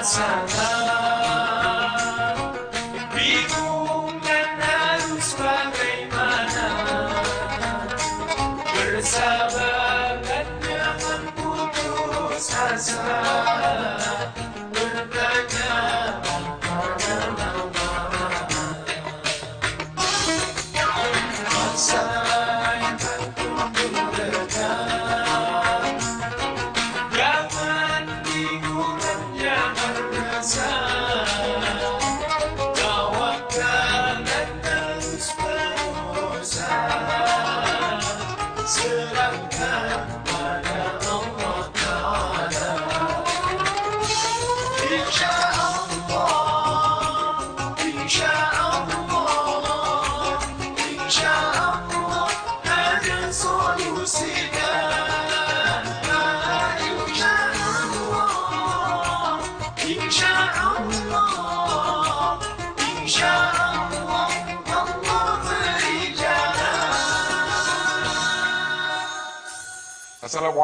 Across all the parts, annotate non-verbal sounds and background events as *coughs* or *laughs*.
that sound.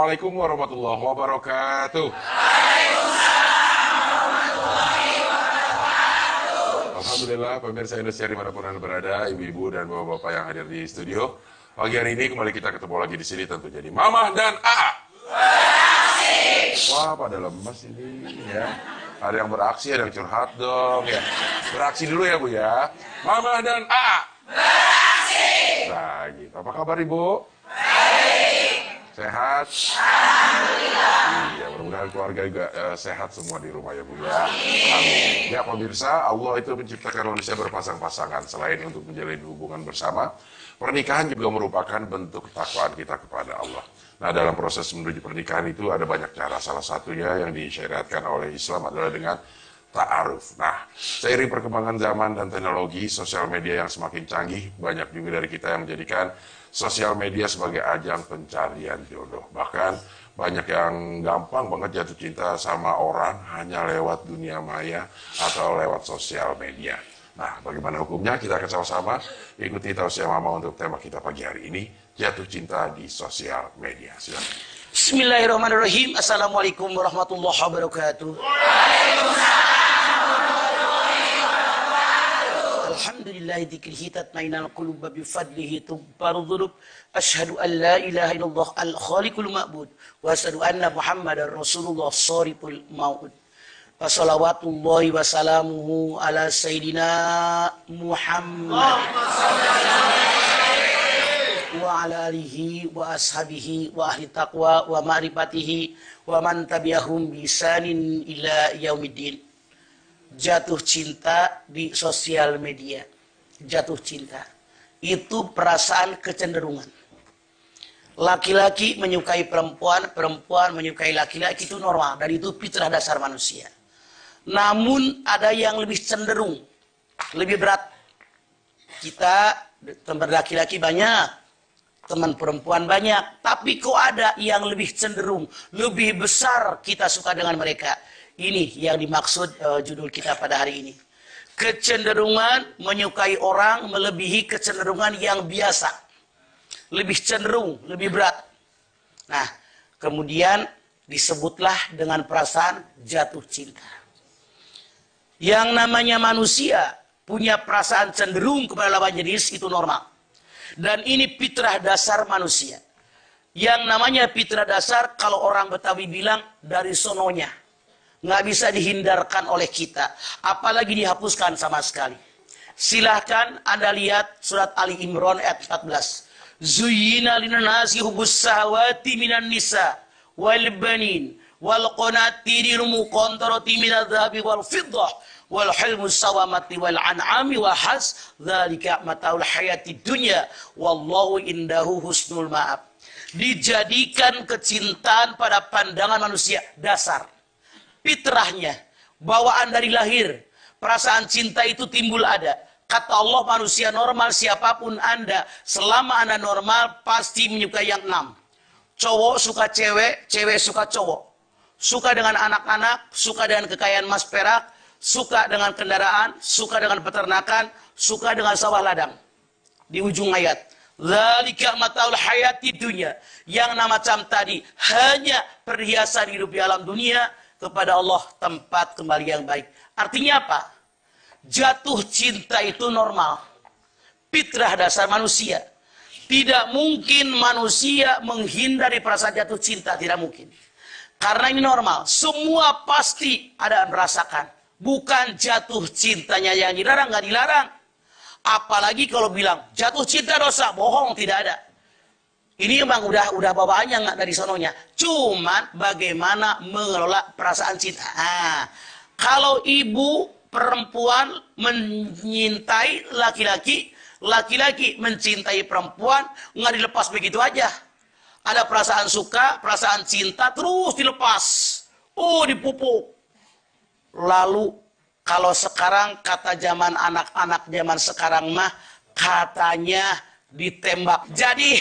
Assalamualaikum warahmatullahi wabarakatuh. Alhamdulillah pemirsa Indonesia di mana pun anda berada, ibu-ibu dan bapak-bapak yang hadir di studio. Pagi hari ini kembali kita ketemu lagi di sini tentu jadi Mama dan AA. Wah pada lemes ini ya. Ada yang beraksi, ada yang curhat dong ya. Beraksi dulu ya Bu ya. Mama dan AA. Beraksi. Nah gitu. Apa kabar Ibu? Sehat? Iya, mudah-mudahan keluarga juga eh, sehat semua di rumah ya Bu ya. Amin. Ya pemirsa, Allah itu menciptakan manusia berpasang-pasangan selain untuk menjalin hubungan bersama. Pernikahan juga merupakan bentuk ketakwaan kita kepada Allah. Nah, dalam proses menuju pernikahan itu ada banyak cara. Salah satunya yang disyariatkan oleh Islam adalah dengan ta'aruf. Nah, seiring perkembangan zaman dan teknologi sosial media yang semakin canggih, banyak juga dari kita yang menjadikan sosial media sebagai ajang pencarian jodoh. Bahkan banyak yang gampang banget jatuh cinta sama orang hanya lewat dunia maya atau lewat sosial media. Nah, bagaimana hukumnya? Kita akan sama-sama ikuti tausiah mama untuk tema kita pagi hari ini, jatuh cinta di sosial media. Silakan. Bismillahirrahmanirrahim. Assalamualaikum warahmatullahi wabarakatuh. Alhamdulillah dzikrihi tatmainal qulub bi fadlihi tubbaru dhunub. Asyhadu an la ilaha illallah al khaliqul ma'bud wa asyhadu anna Muhammadar Rasulullah sariful maut. Wa salawatullahi wa salamuhu ala sayyidina Muhammad. wa ala alihi wa ashabihi wa ahli taqwa wa ma'rifatihi wa man tabi'ahum bi isanin ila yaumiddin. Jatuh cinta di sosial media. Jatuh cinta. Itu perasaan kecenderungan. Laki-laki menyukai perempuan, perempuan menyukai laki-laki itu normal dan itu fitrah dasar manusia. Namun ada yang lebih cenderung, lebih berat. Kita teman laki-laki banyak, teman perempuan banyak, tapi kok ada yang lebih cenderung, lebih besar kita suka dengan mereka. Ini yang dimaksud uh, judul kita pada hari ini. Kecenderungan menyukai orang melebihi kecenderungan yang biasa. Lebih cenderung, lebih berat. Nah, kemudian disebutlah dengan perasaan jatuh cinta. Yang namanya manusia punya perasaan cenderung kepada lawan jenis itu normal. Dan ini fitrah dasar manusia. Yang namanya fitrah dasar kalau orang Betawi bilang dari sononya. Nggak bisa dihindarkan oleh kita. Apalagi dihapuskan sama sekali. Silahkan Anda lihat surat Ali Imran ayat 14. Zuyina linanasi hubus sahawati minan nisa wal banin wal qanatiril muqantarati minadh dhahabi wal fiddah wal hilmu sawamati wal an'ami wa has. Dzalika mataul hayati dunya wallahu indahu husnul ma'ab. Dijadikan kecintaan pada pandangan manusia. Dasar. Fitrahnya. Bawaan dari lahir. Perasaan cinta itu timbul ada. Kata Allah manusia normal siapa pun anda selama anda normal pasti menyukai yang enam. Cowok suka cewek cewek suka cowok. Suka dengan anak-anak suka dengan kekayaan mas perak suka dengan kendaraan, suka dengan peternakan, suka dengan sawah ladang. Di ujung ayat. Zalika mataul hayati dunia. Yang nama macam tadi hanya perhiasan hidup di alam dunia kepada Allah tempat kembali yang baik. Artinya apa? Jatuh cinta itu normal. Fitrah dasar manusia. Tidak mungkin manusia menghindari perasaan jatuh cinta, tidak mungkin. Karena ini normal, semua pasti ada merasakan. Bukan jatuh cintanya yang dilarang, nggak dilarang. Apalagi kalau bilang jatuh cinta dosa, bohong tidak ada. Ini emang udah udah bawaannya nggak dari sononya. Cuman bagaimana mengelola perasaan cinta. Nah, kalau ibu perempuan menyintai laki-laki, laki-laki mencintai perempuan, nggak dilepas begitu aja. Ada perasaan suka, perasaan cinta, terus dilepas. Oh, dipupuk. Lalu kalau sekarang kata zaman anak-anak zaman sekarang mah katanya ditembak. Jadi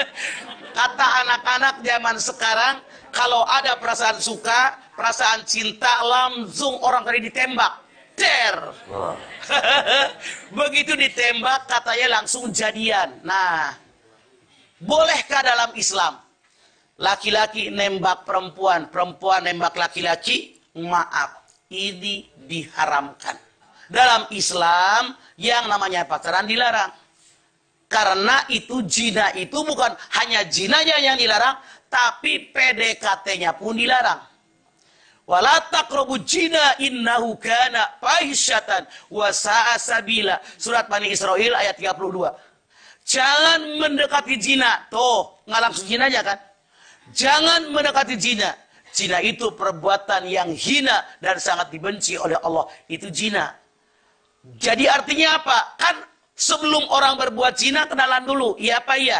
*laughs* kata anak-anak zaman sekarang kalau ada perasaan suka, perasaan cinta langsung orang tadi ditembak. Der. *laughs* Begitu ditembak katanya langsung jadian. Nah, bolehkah dalam Islam laki-laki nembak perempuan, perempuan nembak laki-laki? Maaf, ini diharamkan. Dalam Islam yang namanya pacaran dilarang. Karena itu jina itu bukan hanya jinanya yang dilarang, tapi PDKT-nya pun dilarang. Wala taqrabu jina innahu kana fahisyatan wa sabila. Surat Bani Israel ayat 32. Jangan mendekati zina. Tuh, zina aja kan? Jangan mendekati zina. Zina itu perbuatan yang hina dan sangat dibenci oleh Allah. Itu zina. Jadi artinya apa? Kan sebelum orang berbuat zina kenalan dulu. Iya apa iya?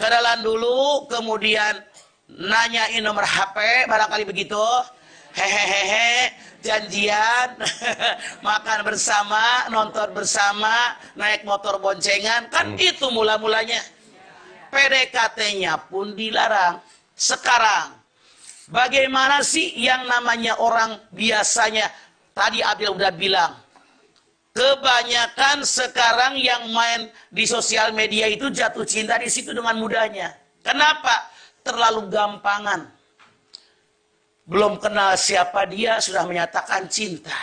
Kenalan dulu, kemudian nanyain nomor HP, barangkali begitu. Hehehehe, janjian, *laughs* makan bersama, nonton bersama, naik motor boncengan. Kan itu mula-mulanya. PDKT-nya pun dilarang. Sekarang, bagaimana sih yang namanya orang biasanya, tadi Abdul udah bilang, Kebanyakan sekarang yang main di sosial media itu jatuh cinta di situ dengan mudahnya. Kenapa? Terlalu gampangan. Belum kenal siapa dia sudah menyatakan cinta.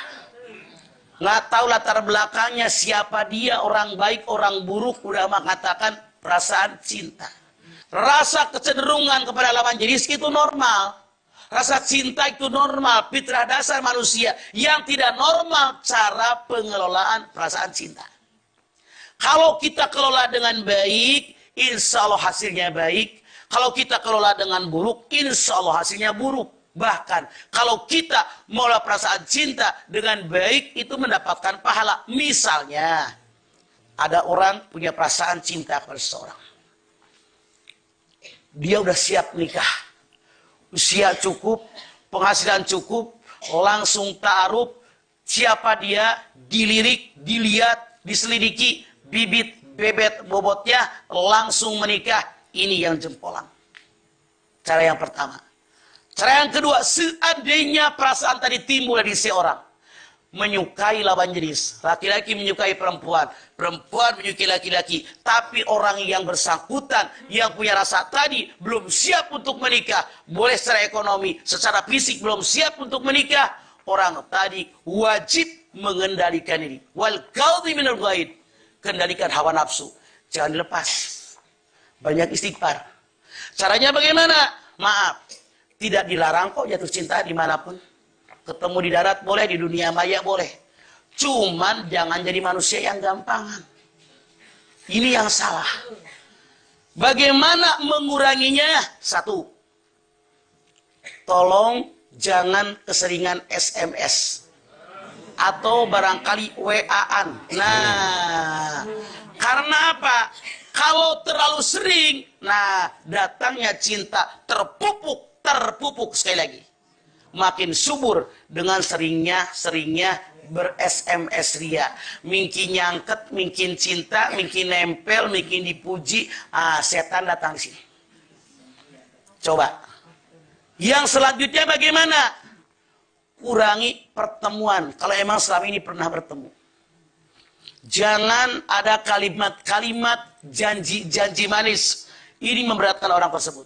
Nggak tahu latar belakangnya siapa dia, orang baik, orang buruk, udah mengatakan perasaan cinta. Rasa kecenderungan kepada lawan jenis itu normal. Rasa cinta itu normal, fitrah dasar manusia. Yang tidak normal cara pengelolaan perasaan cinta. Kalau kita kelola dengan baik, insya Allah hasilnya baik. Kalau kita kelola dengan buruk, insya Allah hasilnya buruk. Bahkan kalau kita mengelola perasaan cinta dengan baik, itu mendapatkan pahala. Misalnya, ada orang punya perasaan cinta kepada seseorang. Dia udah siap nikah usia cukup, penghasilan cukup, langsung taruh siapa dia, dilirik, dilihat, diselidiki, bibit, bebet, bobotnya, langsung menikah. Ini yang jempolan. Cara yang pertama. Cara yang kedua, seandainya perasaan tadi timbul dari seorang menyukai lawan jenis. Laki-laki menyukai perempuan. Perempuan menyukai laki-laki. Tapi orang yang bersangkutan, yang punya rasa tadi, belum siap untuk menikah. Boleh secara ekonomi, secara fisik belum siap untuk menikah. Orang tadi wajib mengendalikan ini. Wal minal ghaid. Kendalikan hawa nafsu. Jangan dilepas. Banyak istighfar. Caranya bagaimana? Maaf. Tidak dilarang kok jatuh cinta di mana pun. Ketemu di darat boleh, di dunia maya boleh. Cuman jangan jadi manusia yang gampangan. Ini yang salah. Bagaimana menguranginya? Satu. Tolong jangan keseringan SMS. Atau barangkali WA-an. Nah, karena apa? Kalau terlalu sering, nah datangnya cinta terpupuk, terpupuk sekali lagi makin subur dengan seringnya seringnya ber SMS ria. Mungkin nyangket, mungkin cinta, mungkin nempel, mungkin dipuji. Ah, setan datang sini. Coba. Yang selanjutnya bagaimana? Kurangi pertemuan. Kalau emang selama ini pernah bertemu. Jangan ada kalimat-kalimat janji-janji manis. Ini memberatkan orang tersebut.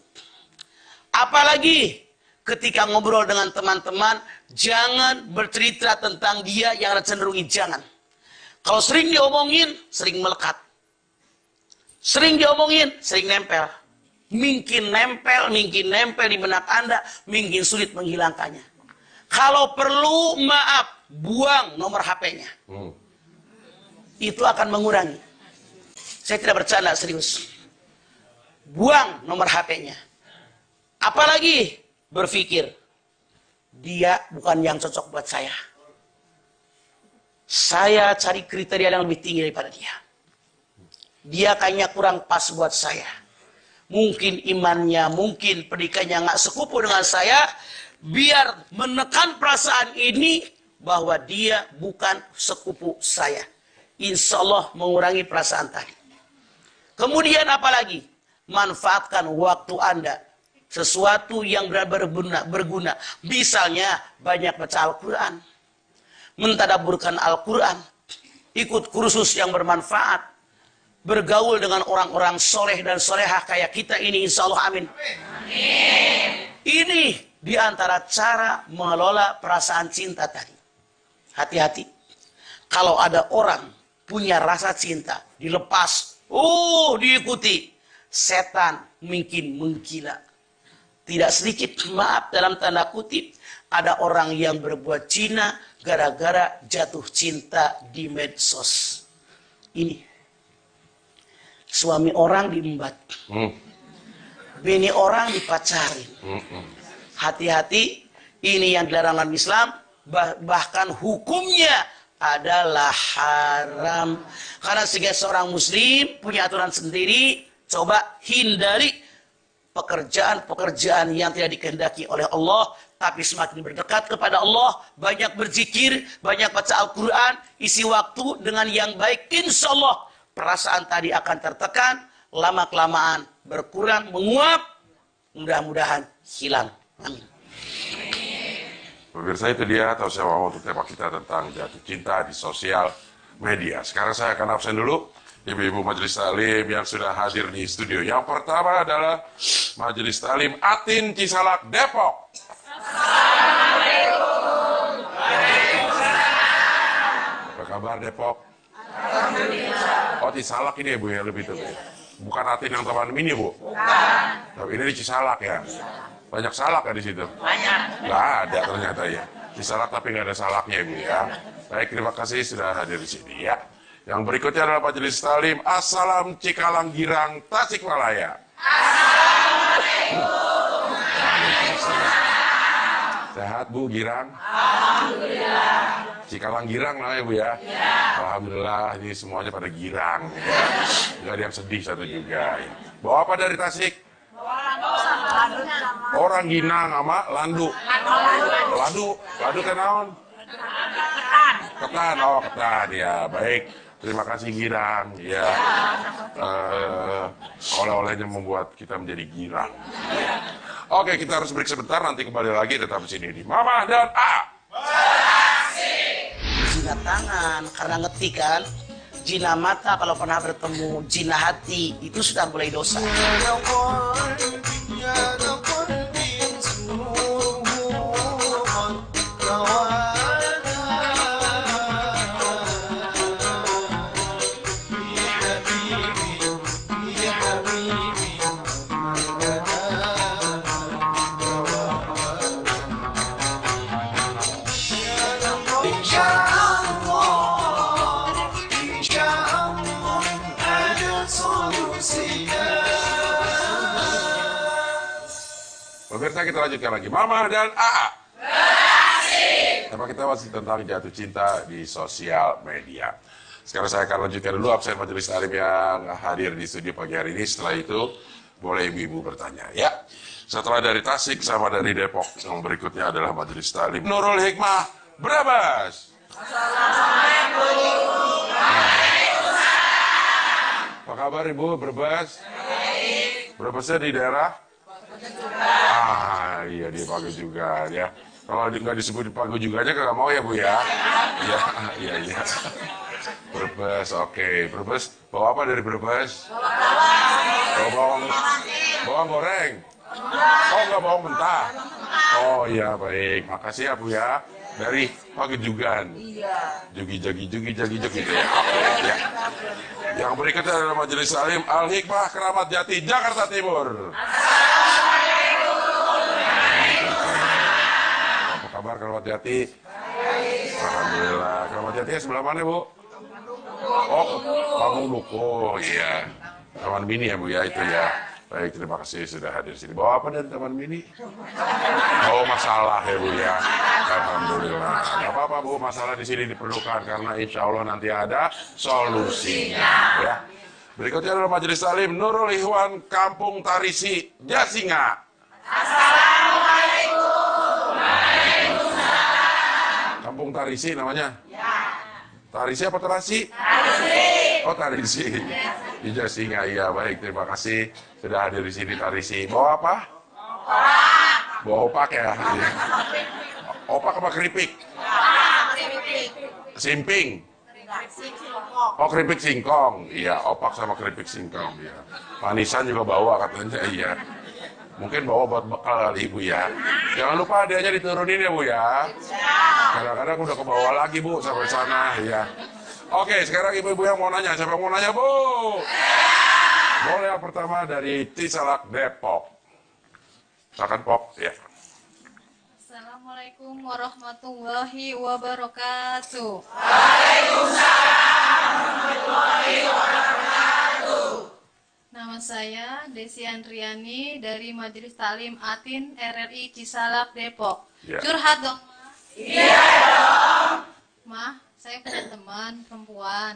Apalagi ketika ngobrol dengan teman-teman, jangan bercerita tentang dia yang ada cenderungi jangan. Kalau sering diomongin, sering melekat. Sering diomongin, sering nempel. Mungkin nempel, mungkin nempel di benak Anda, mungkin sulit menghilangkannya. Kalau perlu, maaf, buang nomor HP-nya. Hmm. Itu akan mengurangi. Saya tidak bercanda, serius. Buang nomor HP-nya. Apalagi berpikir, dia bukan yang cocok buat saya. Saya cari kriteria yang lebih tinggi daripada dia. Dia kayaknya kurang pas buat saya. Mungkin imannya, mungkin pendidikannya nggak sekupu dengan saya. Biar menekan perasaan ini bahwa dia bukan sekupu saya. Insya Allah mengurangi perasaan tadi. Kemudian apalagi? Manfaatkan waktu Anda. Sesuatu yang berguna. berguna. Misalnya banyak baca Al-Quran. Mentadaburkan Al-Quran. Ikut kursus yang bermanfaat. Bergaul dengan orang-orang soleh dan solehah kayak kita ini insya Allah amin. Ini di antara cara mengelola perasaan cinta tadi. Hati-hati. Kalau ada orang punya rasa cinta, dilepas, oh diikuti. Setan mungkin menggila. Tidak sedikit, maaf dalam tanda kutip, ada orang yang berbuat Cina gara-gara jatuh cinta di medsos. Ini. Suami orang diembat. Hmm. Bini orang dipacarin. Hmm. hmm. Hati-hati, ini yang dilarang dalam Islam, bah- bahkan hukumnya adalah haram. Karena sebagai seorang muslim punya aturan sendiri, coba hindari pekerjaan-pekerjaan yang tidak dikehendaki oleh Allah, tapi semakin berdekat kepada Allah, banyak berzikir, banyak baca Al-Quran, isi waktu dengan yang baik, insya Allah perasaan tadi akan tertekan, lama-kelamaan berkurang, menguap, mudah-mudahan hilang. Amin. Pemirsa itu dia atau saya mau untuk tema kita tentang jatuh cinta di sosial media. Sekarang saya akan absen dulu. Ibu-ibu Majelis Talim yang sudah hadir di studio. Yang pertama adalah Majelis Talim Atin Cisalak Depok. Apa kabar Depok? Oh Cisalak ini ya Bu ya lebih tepat. Bukan Atin yang teman mini Bu? Bukan. Tapi ini di Cisalak ya? Banyak salak ya di situ? Banyak. Nggak ada ternyata ya. Di salak tapi nggak ada salaknya Bu ya. Baik terima kasih sudah hadir di sini ya. Yang berikutnya adalah Majelis Talim Assalam Cikalang Girang Tasikmalaya. Sehat Bu Girang? Alhamdulillah. Cikalang Girang lah ya Bu ya? Alhamdulillah ini semuanya pada girang. Ya. Gak ada yang sedih satu juga. Ya. Bawa apa dari Tasik? Orang Ginang sama Landu. Landu, Landu kenaon? Ketan, oh ketan ya baik. Terima kasih Girang ya. *laughs* Eh, oleh-olehnya membuat kita menjadi girang. Oke kita harus break sebentar nanti kembali lagi tetap di sini di Mama dan A. Jina tangan karena ngetik kan. Jina mata kalau pernah bertemu jina hati itu sudah mulai dosa. Lanjutkan lagi Mama dan AA. Tema kita masih tentang jatuh cinta di sosial media. Sekarang saya akan lanjutkan dulu absen majelis talim yang hadir di studio pagi hari ini. Setelah itu boleh ibu-ibu bertanya ya. Setelah dari Tasik sama dari Depok, yang berikutnya adalah majelis talim Nurul Hikmah Brebes. Apa kabar Ibu Brebes? Brebesnya di daerah? Ah, iya dia pakai juga ya. Kalau nggak disebut pakai juga aja nggak mau ya Bu ya? Iya, iya, iya. Brebes, oke. Brebes, bawa apa dari Brebes? Bawa bawang, bawang goreng. Oh, nggak bawang mentah. Oh iya baik, makasih ya Bu ya. Dari Pagejugan. Iya. Jugi jagi jugi jagi jugi gitu ya. Oke, ya. Yang berikutnya adalah Majelis Alim Al Hikmah Keramat Jati Jakarta Timur. Kabar Keramat Jati? Alhamdulillah. Keramat Jati sebelah mana Bu? Oh, Pamung Duko, iya. Taman Mini ya Bu ya itu ya. Baik, terima kasih sudah hadir sini. Bawa apa dari Taman Mini? Oh, masalah ya Bu ya. Alhamdulillah. Gak apa-apa Bu, masalah di sini diperlukan karena insya Allah nanti ada solusinya. Ya. Berikutnya adalah Majelis Salim Nurul Ikhwan Kampung Tarisi Jasinga. Kampung Tarisi namanya? Tarisi apa Tarasi? Tarisi. Oh Tarisi. Di Jasinga, iya baik. Terima kasih sudah hadir di sini Tarisi. Bawa apa? Opak. Bawa opak ya? Opak apa keripik? Simping. Oh keripik singkong, iya opak sama keripik singkong, iya. Manisan juga bawa katanya, iya. Mungkin bawa buat bekal kali ibu ya. Jangan lupa adanya diturunin ya bu ya. Kadang-kadang udah ke bawah lagi bu sampai sana, ya. Oke, sekarang ibu-ibu yang mau nanya, siapa yang mau nanya bu? Boleh yang pertama dari Cisalak Depok. Silakan Pop, ya. Assalamualaikum warahmatullahi wabarakatuh. Nama saya Desi Andriani dari Majelis Talim Atin RRI Cisalak Depok. Ya. Curhat dong. Iya dong. Mah, saya punya teman perempuan.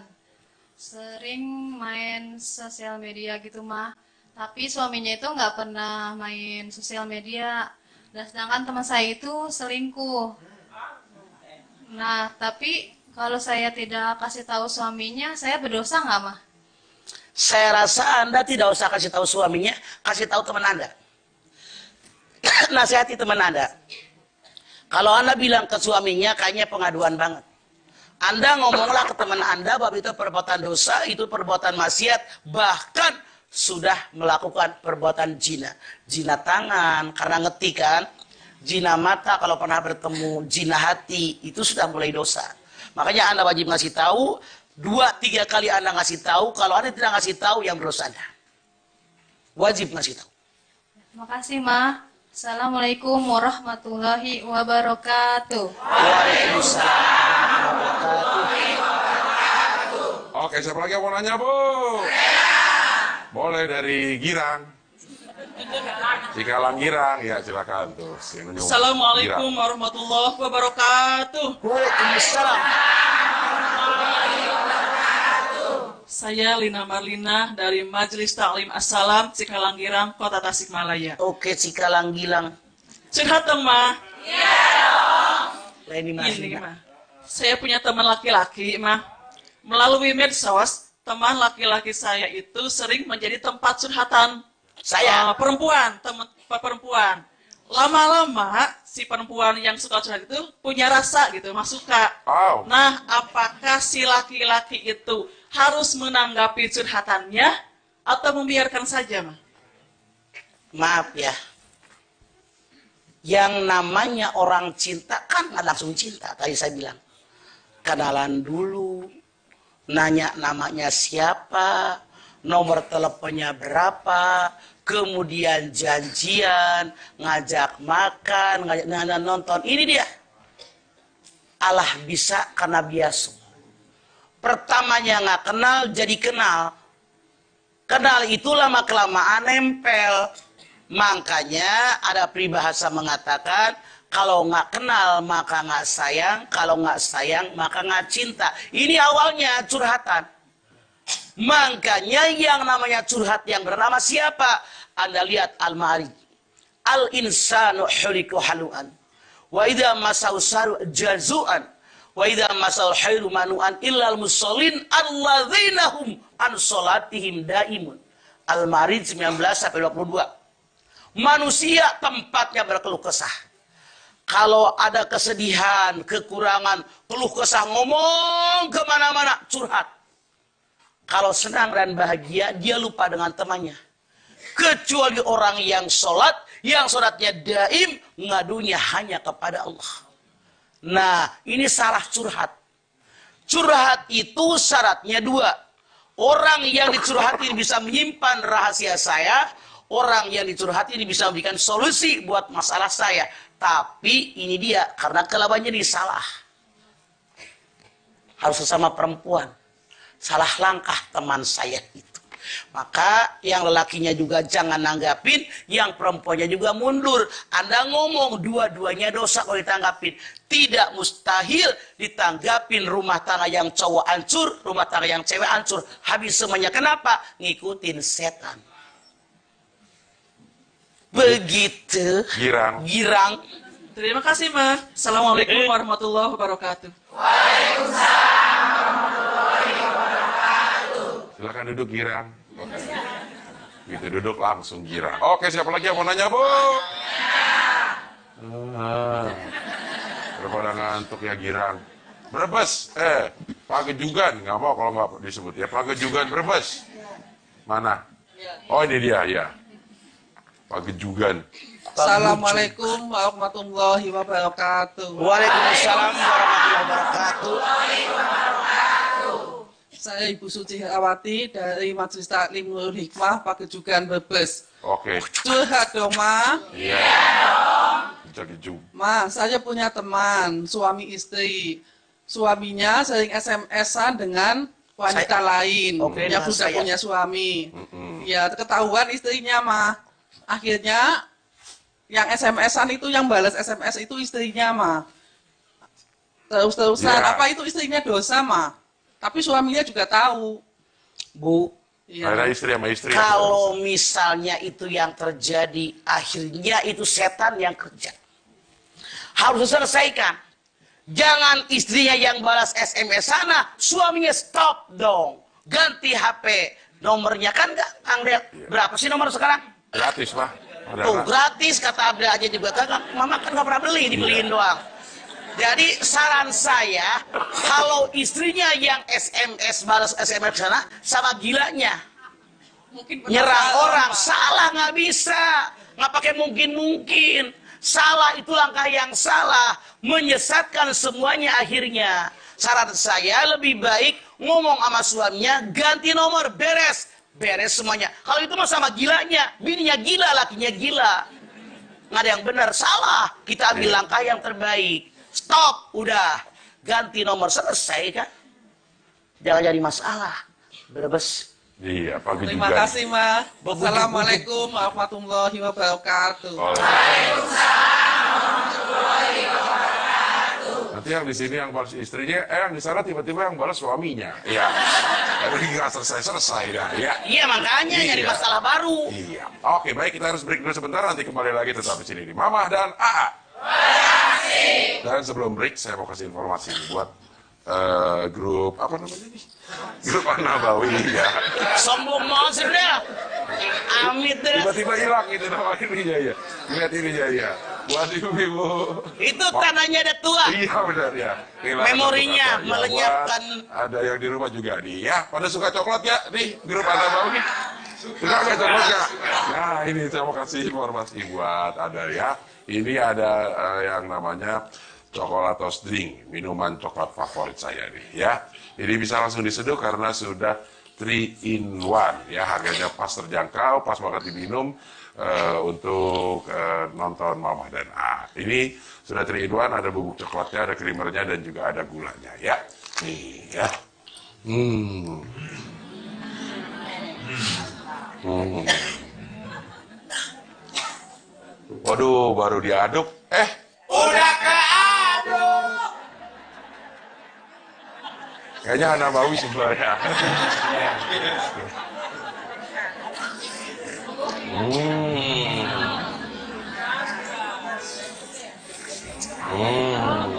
Sering main sosial media gitu mah. Tapi suaminya itu nggak pernah main sosial media. Dan sedangkan teman saya itu selingkuh. Nah, tapi kalau saya tidak kasih tahu suaminya, saya berdosa nggak mah? Saya rasa Anda tidak usah kasih tahu suaminya, kasih tahu teman Anda. *coughs* Nasihati teman Anda. Kalau Anda bilang ke suaminya, kayaknya pengaduan banget. Anda ngomonglah ke teman Anda bahwa itu perbuatan dosa, itu perbuatan maksiat, bahkan sudah melakukan perbuatan zina. Zina tangan, karena ngetikan, zina mata kalau pernah bertemu, zina hati, itu sudah mulai dosa. Makanya Anda wajib ngasih tahu, dua, tiga kali Anda ngasih tahu, kalau Anda tidak ngasih tahu, yang berdosa Anda. Wajib ngasih tahu. Terima kasih, Ma. Assalamualaikum warahmatullahi wabarakatuh. Waalaikumsalam warahmatullahi Oke, siapa lagi yang mau nanya, Bu? Boleh dari Girang. Cikalang Girang, ya silakan tuh. Assalamualaikum Girang. warahmatullahi wabarakatuh. Waalaikumsalam. Saya Lina Marlina dari Majelis Taklim Assalam Cikalangirang, Kota Tasikmalaya. Oke, Cikalang Gilang. Curhat dong, Ma. Leni Ini, Masina. Ma. Saya punya teman laki-laki, Ma. Melalui medsos, teman laki-laki saya itu sering menjadi tempat curhatan Saya. uh, perempuan, teman perempuan. Lama-lama si perempuan yang suka curhat itu punya rasa gitu, mas suka. Oh, Nah, apakah si laki-laki itu harus menanggapi curhatannya atau membiarkan saja, Ma? Maaf ya. Yang namanya orang cinta kan nggak langsung cinta. Tadi saya bilang. Kenalan dulu. Nanya namanya siapa. Nomor teleponnya berapa. Kemudian janjian. Ngajak makan. Ngajak, nonton. Ini dia. Allah bisa karena biasa. Pertamanya nggak kenal jadi kenal. Kenal itu lama kelamaan nempel. Makanya ada peribahasa mengatakan kalau nggak kenal maka nggak sayang, kalau nggak sayang maka nggak cinta. Ini awalnya curhatan. Makanya yang namanya curhat yang bernama siapa? Anda lihat Al-Ma'arij. Al-insanu huliku haluan. Wa idha masau saru jazuan. Wa idha masau khairu manuan illal musallin alladzinahum an solatihim daimun. Al-Ma'arij 19 sampai 22. Manusia tempatnya berkeluh kesah. Kalau ada kesedihan, kekurangan, keluh kesah, ngomong ke mana-mana, curhat. Kalau senang dan bahagia, dia lupa dengan temannya. Kecuali orang yang sholat, yang sholatnya daim, ngadunya hanya kepada Allah. Nah, ini salah curhat. Curhat itu syaratnya dua. Orang yang dicurhati bisa menyimpan rahasia saya, orang yang dicurhati ini bisa memberikan solusi buat masalah saya. Tapi ini dia, karena kelabannya ini salah. Harus sesama perempuan. Salah langkah teman saya itu. Maka yang lelakinya juga jangan nanggapin, yang perempuannya juga mundur. Anda ngomong dua-duanya dosa kalau ditanggapin. Tidak mustahil ditanggapin rumah tangga yang cowok hancur, rumah tangga yang cewek hancur. Habis semuanya kenapa? Ngikutin setan. Begitu. Girang. Girang. Terima kasih, Ma. Assalamualaikum warahmatullahi wabarakatuh. Silakan duduk girang. Oke. Gitu duduk langsung girang. Oke, siapa lagi yang mau nanya, Bu? Ah, Daripada ngantuk ya girang. Brebes, eh, Pagejugan, nggak mau kalau nggak disebut ya. Pagejugan Brebes. Mana? Oh ini dia, ya. Pagejugan. Assalamualaikum warahmatullahi wabarakatuh. Waalaikumsalam warahmatullahi wabarakatuh. Saya Ibu Suci Herawati dari Majelis Taklim Nurul Hikmah Pagejugan Brebes. Oke. Curhat dong, Ma. Iya. Jadi juga. Ma, saya punya teman, suami istri. Suaminya sering SMS-an dengan wanita lain Oke, yang sudah saya. punya suami. Ya, ketahuan istrinya, Ma. Akhirnya yang SMS-an itu yang balas SMS itu istrinya, Ma. Terus-terusan, Ya. apa itu istrinya dosa, Ma? Tapi suaminya juga tahu. Bu, Iya. Ada istri sama istri. Kalau misalnya itu yang terjadi, akhirnya itu setan yang kerja. Harus diselesaikan. Jangan istrinya yang balas SMS sana, suaminya stop dong. Ganti HP. Nomornya kan gampang deh. Berapa sih nomor sekarang? Gratis, Pak. Tuh apa? gratis kata Abdul aja juga kagak. Mama kan nggak pernah beli, dibeliin doang. Jadi saran saya, kalau istrinya yang SMS balas SMS sana, sama gilanya. Mungkin benar. Nyerang orang Ma. salah nggak bisa. Nggak pakai mungkin mungkin salah itu langkah yang salah. Menyesatkan semuanya akhirnya. Saran saya lebih baik ngomong sama suaminya ganti nomor beres. Beres semuanya. Kalau itu mah sama gilanya. Bininya gila lakinya gila. Nggak ada yang benar salah. Kita ambil langkah yang terbaik stop udah ganti nomor selesai kan jangan jadi masalah berbes Iya, Pagejugan. Terima kasih, Ma. Assalamualaikum warahmatullahi wabarakatuh. Oh. Nanti yang di sini yang balas istrinya, eh yang di sana tiba-tiba yang balas suaminya. Iya. Tapi nggak selesai-selesai dah. Ya. Iya makanya nyari Iya. masalah baru. Iya. Oke, baik kita harus break dulu sebentar. Nanti kembali lagi tetap di sini di Mama dan AA. Dan sebelum break, saya mau kasih informasi buat eh, grup apa namanya nih? Grup Anabawi ya. Sombong banget sih dia. Amit deh. Tiba-tiba hilang gitu nama ini ya ya. Lihat ini ya ya. Buat ibu-ibu. Itu tanahnya ada tua. Iya benar ya. Kehilangan Memorinya. Ya, melenyapkan. Ada yang di rumah juga nih ya. Pada suka coklat ya nih grup nih. Suka nggak coklat? Nah ini mau kasih informasi buat ada ya. Ini ada eh, yang namanya Coklatos Drink, minuman coklat favorit saya nih ya. Ini bisa langsung diseduh karena sudah 3 in 1 ya harganya pas terjangkau, pas banget diminum eh, untuk eh, nonton Mama dan A. Ini sudah 3 in 1 ada bubuk coklatnya, ada creamernya dan juga ada gulanya ya. Nih ya. Hmm. Hmm. Waduh, baru diaduk. Eh, udah keaduk. Kayaknya anak bawi sebenarnya. Hmm. Hmm.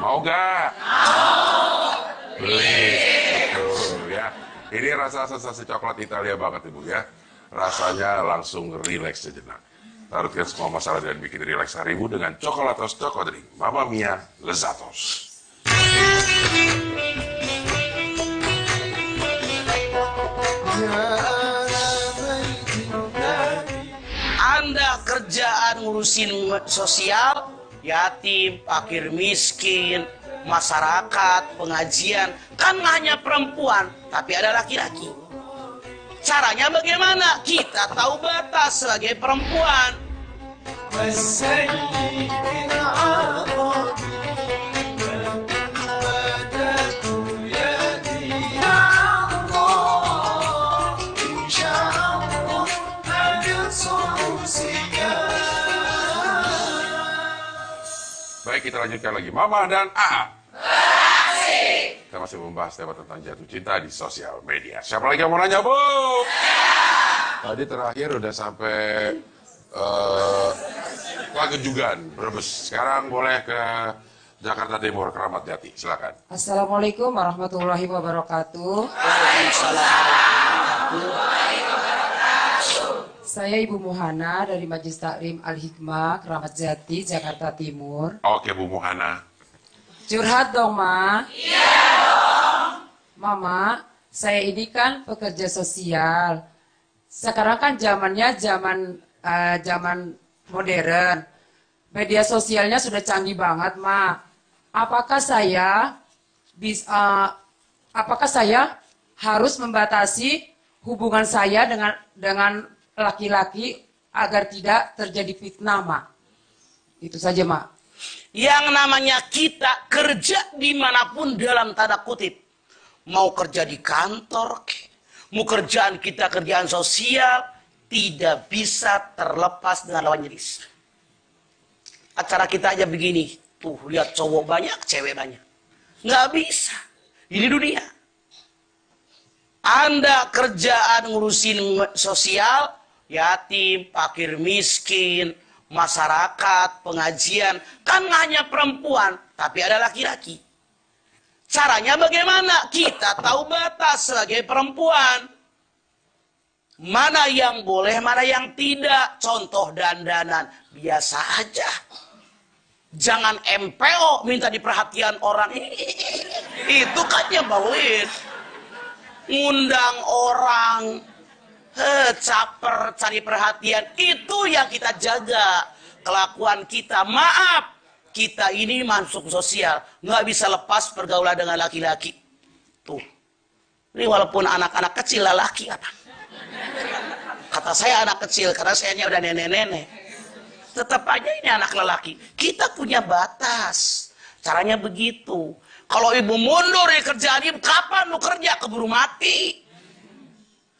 Mau gak? Beli. Ini rasa sensasi coklat Italia banget Ibu ya. Rasanya langsung rileks sejenak. Larutkan semua masalah dan bikin rileks hari Ibu dengan coklat atau Drink. mama Mia Lezatos. Anda kerjaan ngurusin sosial, yatim, akhir miskin, masyarakat, pengajian. Kan hanya perempuan, tapi ada laki-laki. Caranya bagaimana? Kita tahu batas sebagai perempuan. Baik, kita lanjutkan lagi. Mama dan A. Masih membahas tema tentang jatuh cinta di sosial media. Siapa lagi yang mau nanya, Bu? Tadi terakhir udah sampai eh Pagejugan, Brebes. Sekarang boleh ke Jakarta Timur, Keramat Jati. Silakan. Assalamualaikum warahmatullahi wabarakatuh. Saya Ibu Muhana dari Majelis Taklim Al Hikmah, Keramat Jati, Jakarta Timur. Oke, Bu Muhana. Curhat dong, Ma. Iya dong. Mama, saya ini kan pekerja sosial. Sekarang kan zamannya zaman eh, zaman modern. Media sosialnya sudah canggih banget, Ma. Apakah saya bisa apakah saya harus membatasi hubungan saya dengan dengan laki-laki agar tidak terjadi fitnah, Ma? Itu saja, Ma. Yang namanya kita kerja di mana pun dalam tanda kutip. Mau kerja di kantor, mau kerjaan kita kerjaan sosial, tidak bisa terlepas dengan lawan jenis. Acara kita aja begini, tuh lihat cowok banyak, cewek banyak. Nggak bisa. Ini dunia. Anda kerjaan ngurusin sosial, yatim, fakir miskin, masyarakat, pengajian, kan hanya perempuan, tapi ada laki-laki. Caranya bagaimana? Kita tahu batas sebagai perempuan. Mana yang boleh, mana yang tidak. Contoh dandanan, biasa aja. Jangan MPO minta diperhatian orang. Itu kan nyebelin. Ngundang orang. Heh, caper, cari perhatian. Itu yang kita jaga. Kelakuan kita. Maaf, kita ini masuk sosial. Nggak bisa lepas pergaulan dengan laki-laki. Tuh. Ini walaupun anak-anak kecil lelaki apa? Kata saya anak kecil karena saya udah nenek-nenek. Tetap aja ini anak lelaki. Kita punya batas. Caranya begitu. Kalau ibu mundur dari kerjaan ibu, kapan lu kerja? Keburu mati.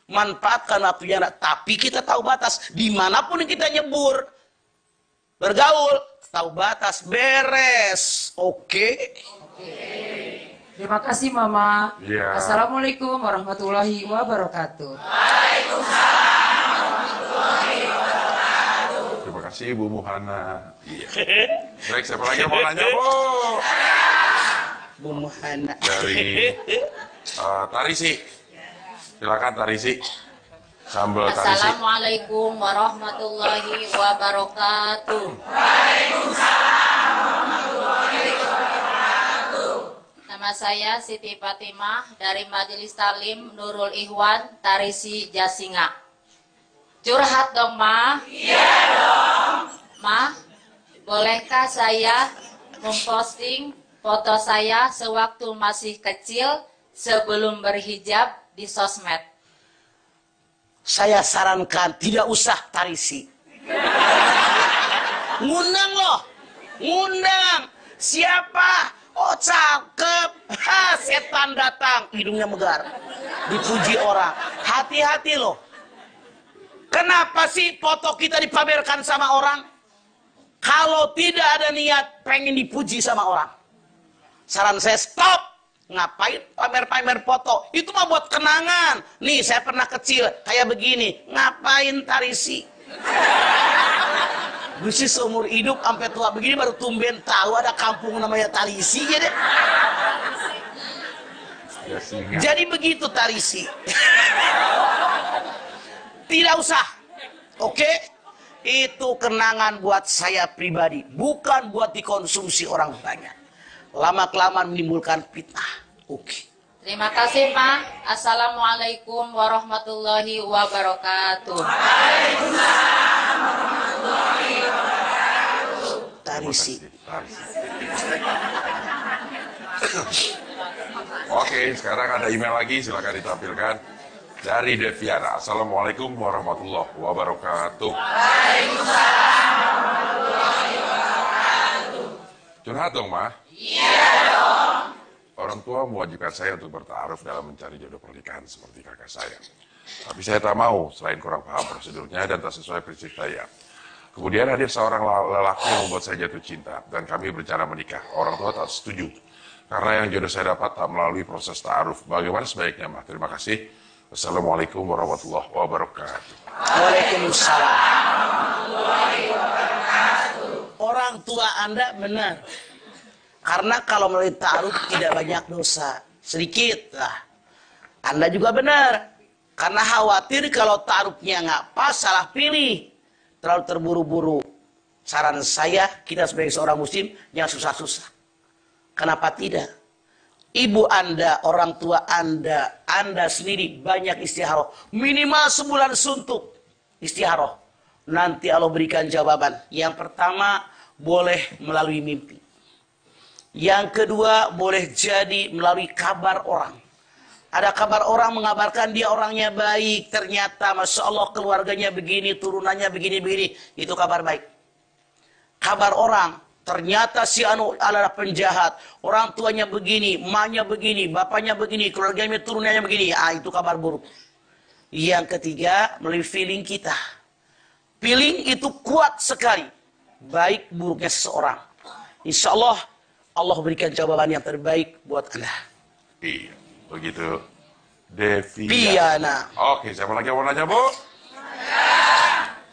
Manfaatkan waktunya. Tapi kita tahu batas. Di mana pun kita nyebur. Bergaul. Tahu batas. Beres. Oke. Terima kasih Mama. Iya. Assalamualaikum warahmatullahi wabarakatuh. Terima kasih, Bu Muhana. Iya. Baik, siapa lagi yang mau nanya, Bu? Bu Muhana. Dari eh, Tarisi. Silakan Tarisi. Sambal Tarisi. Assalamualaikum warahmatullahi wabarakatuh. Nama saya Siti Fatimah dari Majelis Talim Nurul Ikhwan Tarisi Jasinga. Curhat dong, Ma. Iya dong. Ma, bolehkah saya memposting foto saya sewaktu masih kecil sebelum berhijab di sosmed? Saya sarankan tidak usah tarisi. Ngundang loh. Ngundang. Siapa? Oh cakep. Ha, setan datang. Hidungnya megar. Dipuji orang. Hati-hati loh. Kenapa sih foto kita dipamerkan sama orang? Kalau tidak ada niat pengen dipuji sama orang. Saran saya stop. Ngapain pamer-pamer foto? Itu mah buat kenangan. Nih saya pernah kecil kayak begini. Ngapain tarisi? Bisa seumur hidup sampai tua begini baru tumben tahu ada kampung namanya Tarisi ya deh. Ya, singa. Jadi begitu Tarisi. Tidak usah. Oke? Itu kenangan buat saya pribadi, bukan buat dikonsumsi orang banyak. Lama-kelamaan menimbulkan fitnah. Oke. Terima kasih, Ma. Assalamualaikum warahmatullahi wabarakatuh. Tarisi. Tarisi. Oke, sekarang ada email lagi, silakan ditampilkan. Dari Deviana. Assalamualaikum warahmatullahi wabarakatuh. Curhat dong, Ma. Iya dong. Orang tua mewajibkan saya untuk bertaruh dalam mencari jodoh pernikahan seperti kakak saya. Tapi saya tak mau, selain kurang paham prosedurnya dan tak sesuai prinsip saya. Kemudian hadir seorang la- lelaki yang membuat saya jatuh cinta dan kami berencana menikah. Orang tua tak setuju. Karena yang jodoh saya dapat tak melalui proses ta'aruf. Bagaimana sebaiknya, Ma? Terima kasih. Wassalamualaikum warahmatullahi wabarakatuh. Waalaikumsalam. Orang tua Anda benar. Karena kalau melalui ta'aruf tidak banyak dosa. Sedikit lah. Anda juga benar. Karena khawatir kalau ta'arufnya nggak pas, salah pilih. Terlalu terburu-buru. Saran saya, kita sebagai seorang muslim, jangan susah-susah. Kenapa tidak? Ibu Anda, orang tua Anda, Anda sendiri banyak istiharoh. Minimal sebulan suntuk istiharoh. Nanti Allah berikan jawaban. Yang pertama, boleh melalui mimpi. Yang kedua, boleh jadi melalui kabar orang. Ada kabar orang mengabarkan dia orangnya baik. Ternyata, Masya Allah, keluarganya begini, turunannya begini-begini. Itu kabar baik. Kabar orang, ternyata si Anu adalah penjahat. Orang tuanya begini, emaknya begini, bapaknya begini, keluarganya turunannya begini. Ah, itu kabar buruk. Yang ketiga, melalui feeling kita. Feeling itu kuat sekali. Baik buruknya seseorang. Insya Allah, Allah berikan jawaban yang terbaik buat Anda. Iya, begitu. Deviana. Piana. Oke, siapa lagi yang mau nanya, Bu?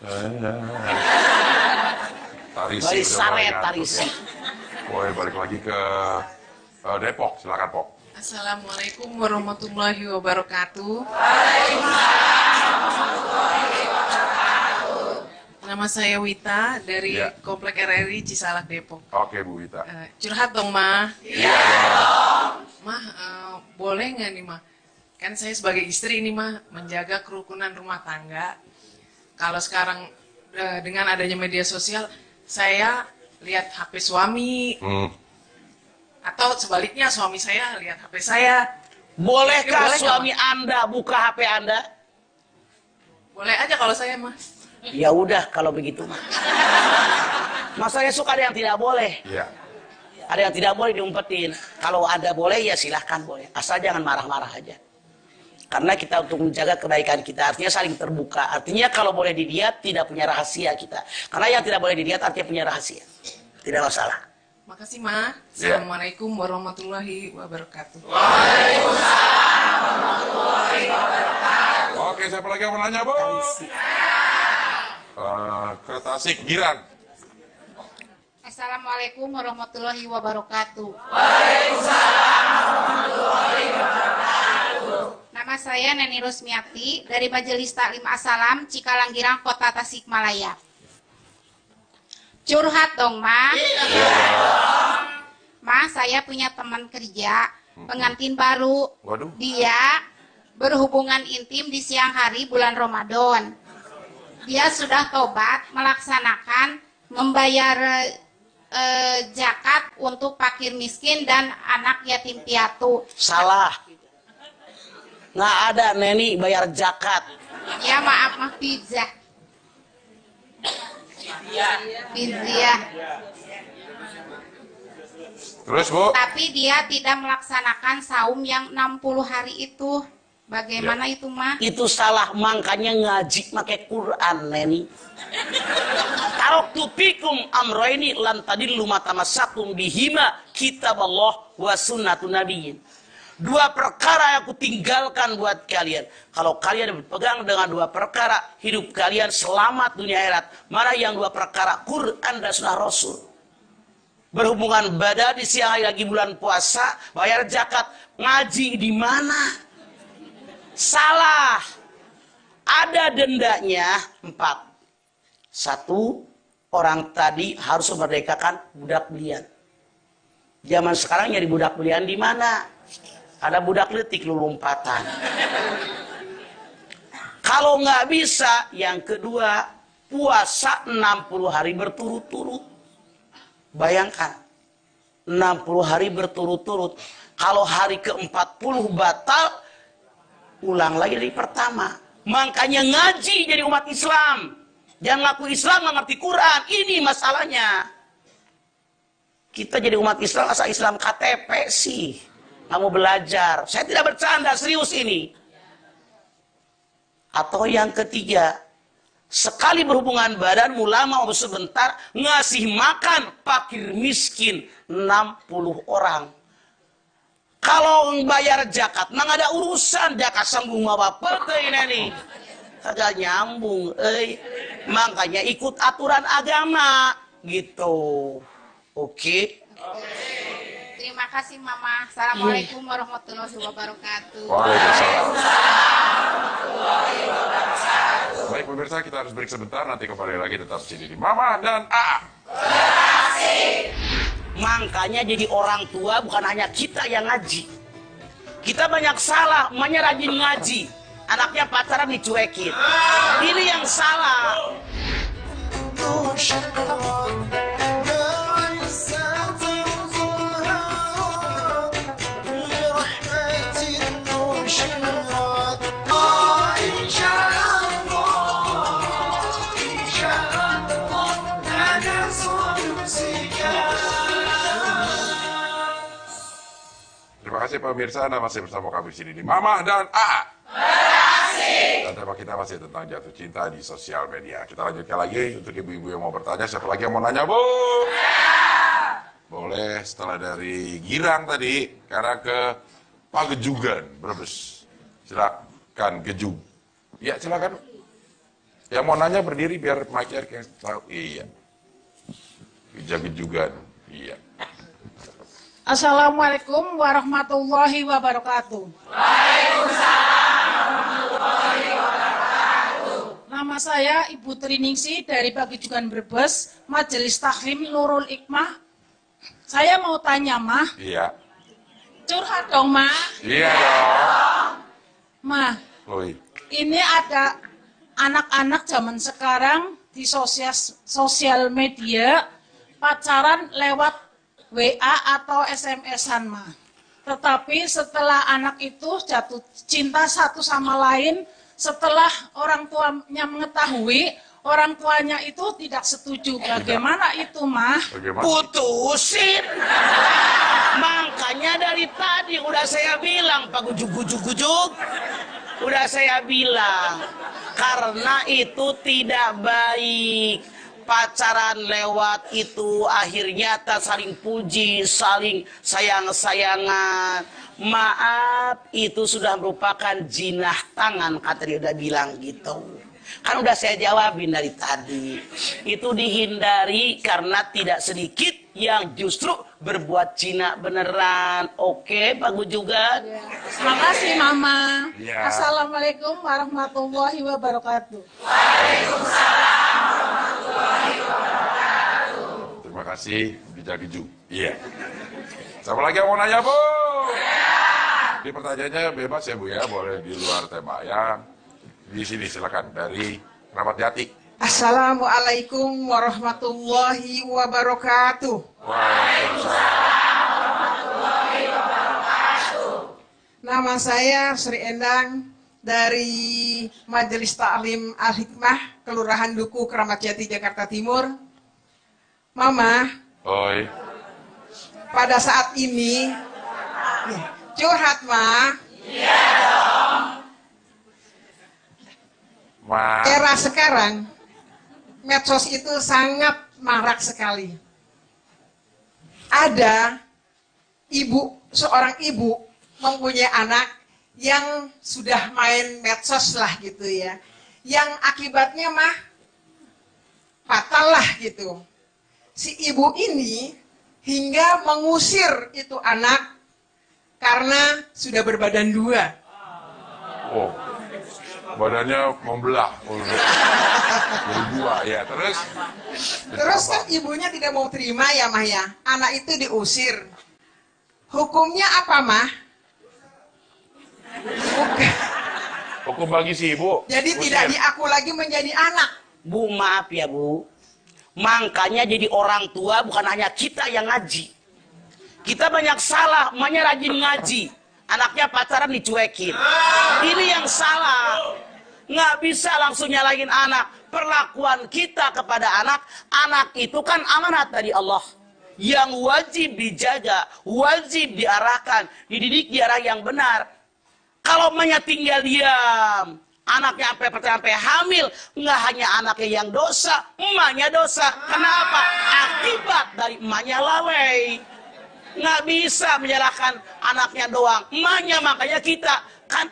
*laughs* Tarisi. Balik saret, tarisi. Boleh balik lagi ke eh, Depok, silakan Pok. Assalamualaikum warahmatullahi wabarakatuh. Nama saya Wita dari Ya. Komplek RRI Cisalak Depok. Oke, Bu Wita. Eh, curhat dong, Ma. Iya. Mah, eh, boleh nggak nih, Ma? Kan saya sebagai istri ini, mah menjaga kerukunan rumah tangga. Kalau sekarang eh, dengan adanya media sosial, saya lihat HP suami, Hmm. atau sebaliknya suami saya lihat HP saya. Bolehkah Boleh suami Anda buka HP Anda? Boleh aja kalau saya, mah. Ya udah kalau begitu mah. Masanya suka ada yang tidak boleh. Iya. Ada yang tidak boleh diumpetin. Kalau ada boleh ya silahkan boleh. Asal jangan marah-marah aja. Karena kita untuk menjaga kebaikan kita artinya saling terbuka. Artinya kalau boleh dilihat tidak punya rahasia kita. Karena yang tidak boleh dilihat artinya punya rahasia. Tidak masalah. Makasih, Ma. Ya. Assalamualaikum warahmatullahi wabarakatuh. Oke, siapa lagi yang mau nanya, Bu? Eh, ke Tasik, Giran. Assalamualaikum warahmatullahi wabarakatuh. Nama saya Neni Rusmiati dari Majelis Taklim Asalam Cikalangirang Kota Tasikmalaya. Curhat dong, Ma. Ma, saya punya teman kerja, pengantin baru. Waduh. Dia berhubungan intim di siang hari bulan Ramadan. Dia sudah tobat melaksanakan membayar zakat untuk fakir miskin dan anak yatim piatu. Salah. Nggak ada neni bayar zakat. Ya maaf mah pizza. Pizza. Terus, Bu? Tapi dia tidak melaksanakan saum yang 60 hari itu. Bagaimana itu mah? Itu salah makanya ngaji pakai Quran neni. Taraktu fikum amroini lan tadillu matamasakum bihima kitab Allah wa sunnatun nabiyyin. Dua perkara yang aku tinggalkan buat kalian. Kalau kalian berpegang dengan dua perkara, hidup kalian selamat dunia akhirat. Mana yang dua perkara? Quran dan sunnah Rasul. Berhubungan badan di siang hari lagi bulan puasa, bayar zakat, ngaji di mana? Salah. Ada dendanya empat. Satu, orang tadi harus memerdekakan budak belian. Zaman sekarang nyari budak belian di mana? Ada budak letik lu lompatan. Kalau nggak bisa, yang kedua puasa 60 hari berturut-turut. Bayangkan, 60 hari berturut-turut. Kalau hari ke-40 batal, ulang lagi dari pertama. Makanya ngaji jadi umat Islam. Jangan ngaku Islam, nggak ngerti Quran. Ini masalahnya. Kita jadi umat Islam, asal Islam KTP sih. Kamu belajar. Saya tidak bercanda, serius ini. Atau yang ketiga, sekali berhubungan badan lama waktu sebentar ngasih makan fakir miskin 60 orang. Kalau bayar zakat, nggak ada urusan zakat sambung apa pete ini nih. Kagak nyambung, eh. Makanya ikut aturan agama gitu. Oke. Terima kasih Mama. Assalamualaikum warahmatullahi wabarakatuh. Baik pemirsa kita harus break sebentar nanti kembali lagi tetap sini di Mama dan A. Makanya jadi orang tua bukan hanya kita yang ngaji. Kita banyak salah, emaknya rajin ngaji. Anaknya pacaran dicuekin. Ini yang salah. Pemirsa, Anda masih bersama kami di sini di Mama dan A. Dan tema kita masih tentang jatuh cinta di sosial media. Kita lanjutkan lagi untuk ibu-ibu yang mau bertanya. Siapa lagi yang mau nanya, Bu? Boleh setelah dari Girang tadi, karena ke Pagejugan, Brebes. Silakan Gejug. Ya, silakan. Yang mau nanya berdiri biar mic-nya kayak tahu. Iya. Gejagejugan. Iya. Assalamualaikum warahmatullahi wabarakatuh. Nama saya Ibu Triningsi dari Pagijukan Brebes, Majelis Taklim Nurul Ikmah. Saya mau tanya, Mah, Iya. curhat dong, Mah. Iya dong. Mah, Oi. ini ada anak-anak zaman sekarang di sosial, sosial media pacaran lewat WA atau SMS-an mah. Tetapi setelah anak itu jatuh cinta satu sama lain, setelah orang tuanya mengetahui, orang tuanya itu tidak setuju. Bagaimana itu mah? Bagaimana? Putusin. *laughs* Makanya dari tadi udah saya bilang, Pak Gujug, Gujug, Gujug. Udah saya bilang. Karena itu tidak baik. Pacaran lewat itu akhirnya tak saling puji, saling sayang-sayangan. Maaf, itu sudah merupakan jinah tangan, kata dia udah bilang gitu. Kan udah saya jawabin dari tadi. Itu dihindari karena tidak sedikit yang justru berbuat Cina beneran. Oke, bagus juga. Terima kasih Mama. Ya. Assalamualaikum warahmatullahi wabarakatuh. Terima kasih, bijak. Iya. Siapa lagi yang mau nanya, Bu? Di pertanyaannya bebas ya, Bu ya. Boleh di luar tema ya. Di sini silakan dari Ramat Jati. Assalamualaikum warahmatullahi wabarakatuh. Nama saya Sri Endang dari Majelis Taklim Al-Hikmah, Kelurahan Duku, Keramat Jati, Jakarta Timur. Mama, Oi. pada saat ini ya, curhat, Ma. Ma. Era sekarang medsos itu sangat marak sekali. Ada ibu, seorang ibu mempunyai anak yang sudah main medsos lah gitu ya. Yang akibatnya mah fatal lah gitu. Si ibu ini hingga mengusir itu anak karena sudah berbadan dua. Oh. Badannya membelah. Jadi dua ya. Terus? Terus kan ibunya tidak mau terima ya Mah ya. Anak itu diusir. Hukumnya apa Mah? Hukum bagi si ibu. Jadi Usir. tidak diaku lagi menjadi anak. Bu, maaf ya Bu. Makanya jadi orang tua bukan hanya kita yang ngaji. Kita banyak salah, emaknya rajin ngaji. Anaknya pacaran dicuekin. Ini yang salah. Nggak bisa langsung nyalahin anak. Perlakuan kita kepada anak, anak itu kan amanat dari Allah. Yang wajib dijaga, wajib diarahkan, dididik di arah yang benar. Kalau emaknya tinggal diam, anaknya sampai sampai hamil, nggak hanya anaknya yang dosa, emaknya dosa. Kenapa? Akibat dari emaknya lalai. Nggak bisa menyalahkan anaknya doang, emaknya makanya kita kan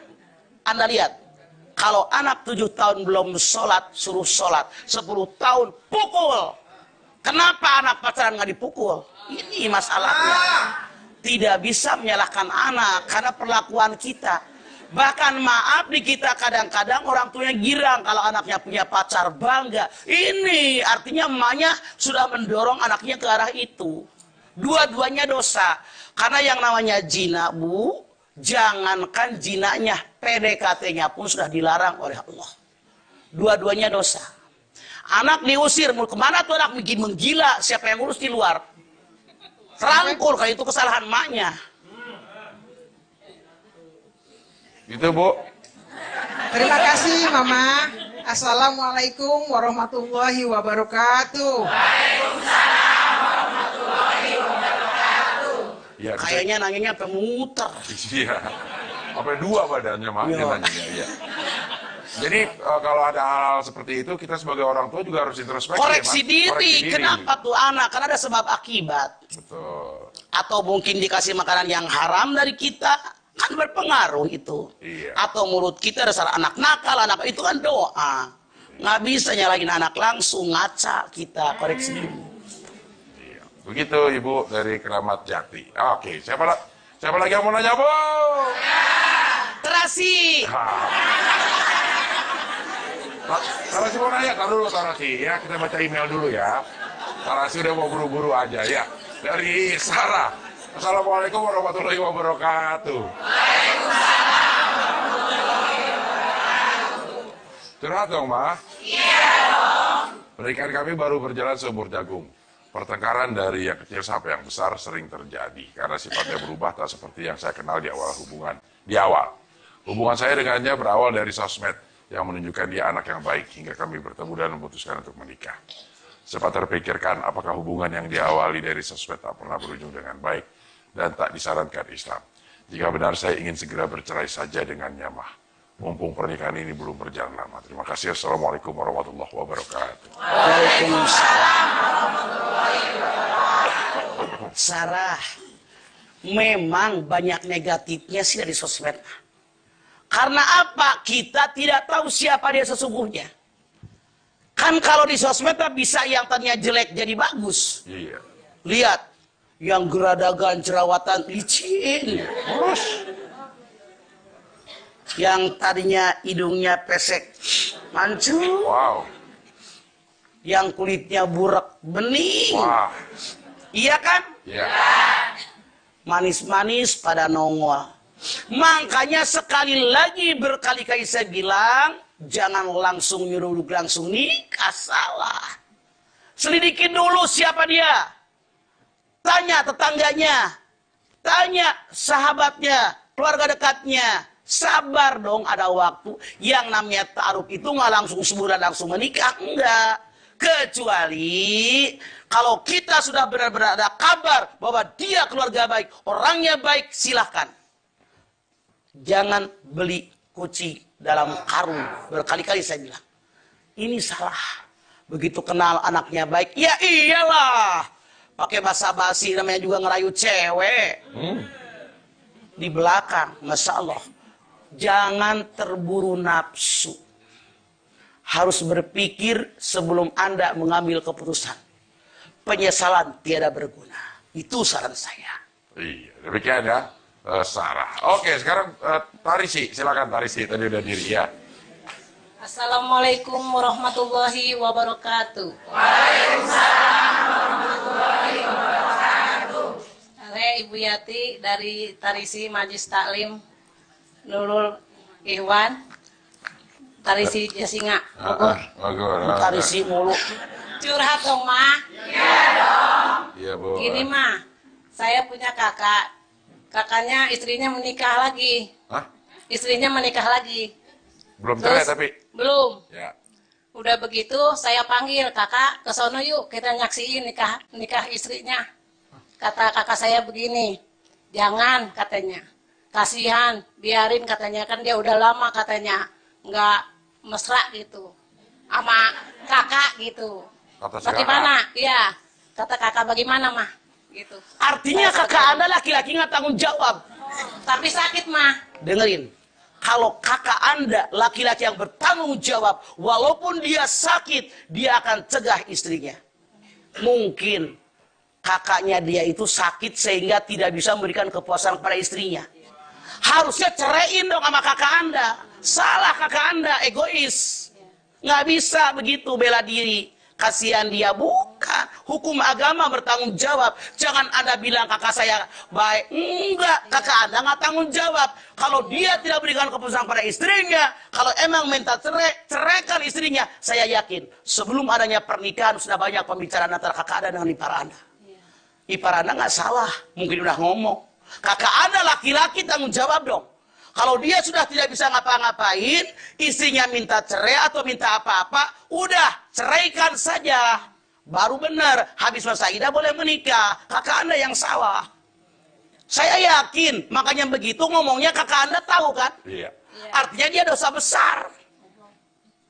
anda lihat kalau anak tujuh tahun belum sholat, suruh sholat. Sepuluh tahun, pukul. Kenapa anak pacaran nggak dipukul? Ini masalahnya. Tidak bisa menyalahkan anak karena perlakuan kita. Bahkan maaf di kita kadang-kadang orang tuanya girang kalau anaknya punya pacar bangga. Ini artinya emaknya sudah mendorong anaknya ke arah itu. Dua-duanya dosa. Karena yang namanya jina, Bu, jangankan jinanya, PDKT-nya pun sudah dilarang oleh Allah. Dua-duanya dosa. Anak diusir, ke mana tuh anak bikin menggila, siapa yang ngurus di luar? Terangkul, kalau itu kesalahan maknya. Gitu Bu. Terima kasih Mama. Assalamualaikum warahmatullahi wabarakatuh. Ya, kita- Kayaknya nanginya sampai muter. Iya. Sampai dua badannya mah Iya. nanyanya, iya. Jadi eh, kalau ada hal-hal seperti itu kita sebagai orang tua juga harus introspeksi. ya, Koreksi Mas. diri. Koreksi Kenapa tuh anak? Karena ada sebab akibat. Betul. Atau mungkin dikasih makanan yang haram dari kita. Kan berpengaruh itu. Iya. Atau mulut kita dasar anak nakal. Anak itu kan doa. Nggak bisa nyalahin anak langsung. Ngaca kita. Koreksi diri. Begitu Ibu dari Keramat Jati. Oke, siapa la- siapa lagi yang mau nanya, Bu? Terasi. Tarasi mau nanya, tar dulu Tarasi ya. Kita baca email dulu ya. Tarasi udah mau buru-buru aja ya. Dari Sarah. Assalamualaikum warahmatullahi wabarakatuh. Curhat dong, Ma. Iya dong. Pernikahan kami baru berjalan seumur jagung. Pertengkaran dari yang kecil sampai yang besar sering terjadi karena sifatnya berubah tak seperti yang saya kenal di awal hubungan. Di awal, hubungan saya dengannya berawal dari sosmed yang menunjukkan dia anak yang baik hingga kami bertemu dan memutuskan untuk menikah. Sempat terpikirkan apakah hubungan yang diawali dari sosmed tak pernah berujung dengan baik dan tak disarankan Islam. Jika benar saya ingin segera bercerai saja dengannya mah. Mumpung pernikahan ini belum berjalan lama. Terima kasih. Assalamualaikum warahmatullahi wabarakatuh. Sarah, memang banyak negatifnya sih dari sosmed. Karena apa? Kita tidak tahu siapa dia sesungguhnya. Kan kalau di sosmed bisa yang tadinya jelek jadi bagus. Iya. Lihat, yang geradagan jerawatan licin. Terus. Yang tadinya hidungnya pesek mancung. Wow. Yang kulitnya burak bening. Wah. Iya kan? Ya. manis-manis pada nongol. Makanya sekali lagi berkali-kali saya bilang, jangan langsung nyuruh langsung nikah salah. Selidikin dulu siapa dia. Tanya tetangganya. Tanya sahabatnya, keluarga dekatnya. Sabar dong ada waktu. Yang namanya ta'aruf itu nggak langsung sebulan langsung menikah. Enggak. Kecuali kalau kita sudah benar-benar ada kabar bahwa dia keluarga baik, orangnya baik, silahkan. Jangan beli kucing dalam karung. Berkali-kali saya bilang. Ini salah. Begitu kenal anaknya baik, ya iyalah. Pakai basa basi namanya juga ngerayu cewek. Di belakang, Masya Allah. Jangan terburu nafsu harus berpikir sebelum Anda mengambil keputusan. Penyesalan tiada berguna. Itu saran saya. Iya, demikian ya. eh, Sarah. Oke, sekarang eh, Tarisi, silakan Tarisi. Tadi udah diri ya. Assalamualaikum warahmatullahi wabarakatuh. Saya Ibu Yati dari Tarisi Majlis Taklim Nurul Ikhwan. Tarisi Jasinga, Ah, Bogor. ah, Bogor. ah, Tarisi mulu. Curhat dong, Ma. Iya, Bu. Gini, Ma. Saya punya kakak. Kakaknya istrinya menikah lagi. Hah? Istrinya menikah lagi. Belum cerai Terus- tapi. Belum. Ya. Udah begitu saya panggil kakak ke sono yuk kita nyaksiin nikah nikah istrinya. Kata kakak saya begini, jangan katanya, kasihan, biarin katanya kan dia udah lama katanya nggak mesra gitu, sama kakak gitu. Kata si Bagaimana? Iya, kata kakak bagaimana mah? Gitu. Artinya kakak anda laki-laki nggak tanggung jawab. Tapi sakit mah. Dengerin. Kalau kakak anda laki-laki yang bertanggung jawab, walaupun dia sakit, dia akan cegah istrinya. Mungkin kakaknya dia itu sakit sehingga tidak bisa memberikan kepuasan kepada istrinya. Harusnya ceraiin dong sama kakak anda. Salah kakak anda, egois. Nggak bisa begitu bela diri. Kasihan dia bukan. Hukum agama bertanggung jawab. Jangan anda bilang kakak saya baik. Enggak, kakak anda nggak tanggung jawab. Kalau dia tidak berikan keputusan pada istrinya, kalau emang minta cerai, ceraikan istrinya. Saya yakin sebelum adanya pernikahan sudah banyak pembicaraan antara kakak anda dengan ipar anda. Ipar anda nggak salah, mungkin udah ngomong. Kakak anda laki-laki tanggung jawab dong. Kalau dia sudah tidak bisa ngapa-ngapain, istrinya minta cerai atau minta apa-apa, udah ceraikan saja. Baru benar, habis masa idah boleh menikah. Kakak anda yang salah. Saya yakin, makanya begitu ngomongnya kakak anda tahu kan? Iya. Artinya dia dosa besar.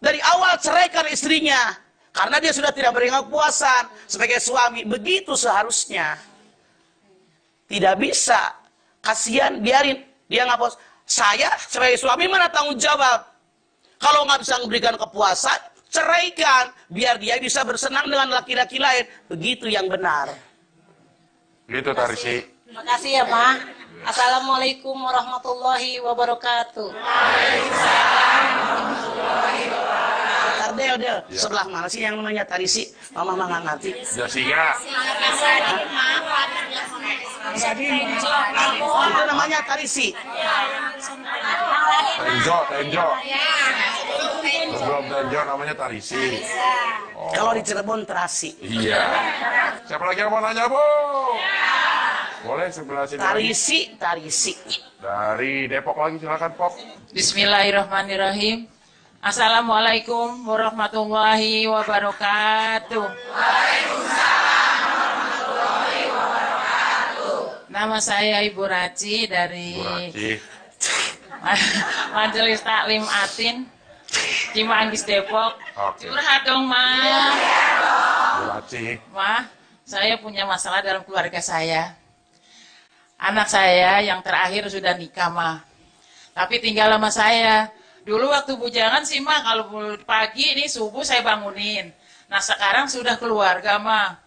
Dari awal ceraikan istrinya. Karena dia sudah tidak berikan kepuasan sebagai suami. Begitu seharusnya. Tidak bisa. Kasihan, biarin. Dia nggak puas. Saya sebagai suami mana tanggung jawab. Kalau nggak bisa memberikan kepuasan, ceraikan. Biar dia bisa bersenang dengan laki-laki lain. Begitu yang benar. Gitu Tarisi. Makasih ya, Ma. Assalamualaikum warahmatullahi wabarakatuh. Bentar, Del, Del. Sebelah mana sih yang namanya Tarisi? Mama mah nggak ngerti. Jasinga. Itu namanya Tarisi. Tenjo, Tenjo. Sebelum Tenjo namanya Tarisi. Kalau di Cirebon Terasi. Iya. Siapa lagi yang mau nanya, Bu? Boleh sebelah sini. lagi. Tarisi, Tarisi. Dari Depok lagi silakan, Pop. Bismillahirrahmanirrahim. Assalamualaikum warahmatullahi wabarakatuh. Nama saya Ibu Raci dari Raci. *laughs* Majelis Taklim Atin *laughs* Cimanggis Depok. Oke. Curhat dong, Ma. Bu Raci. Ma, saya punya masalah dalam keluarga saya. Anak saya yang terakhir sudah nikah, Ma. Tapi tinggal sama saya. Dulu waktu bujangan sih, Ma, kalau pagi ini subuh saya bangunin. Nah, sekarang sudah keluarga, Ma.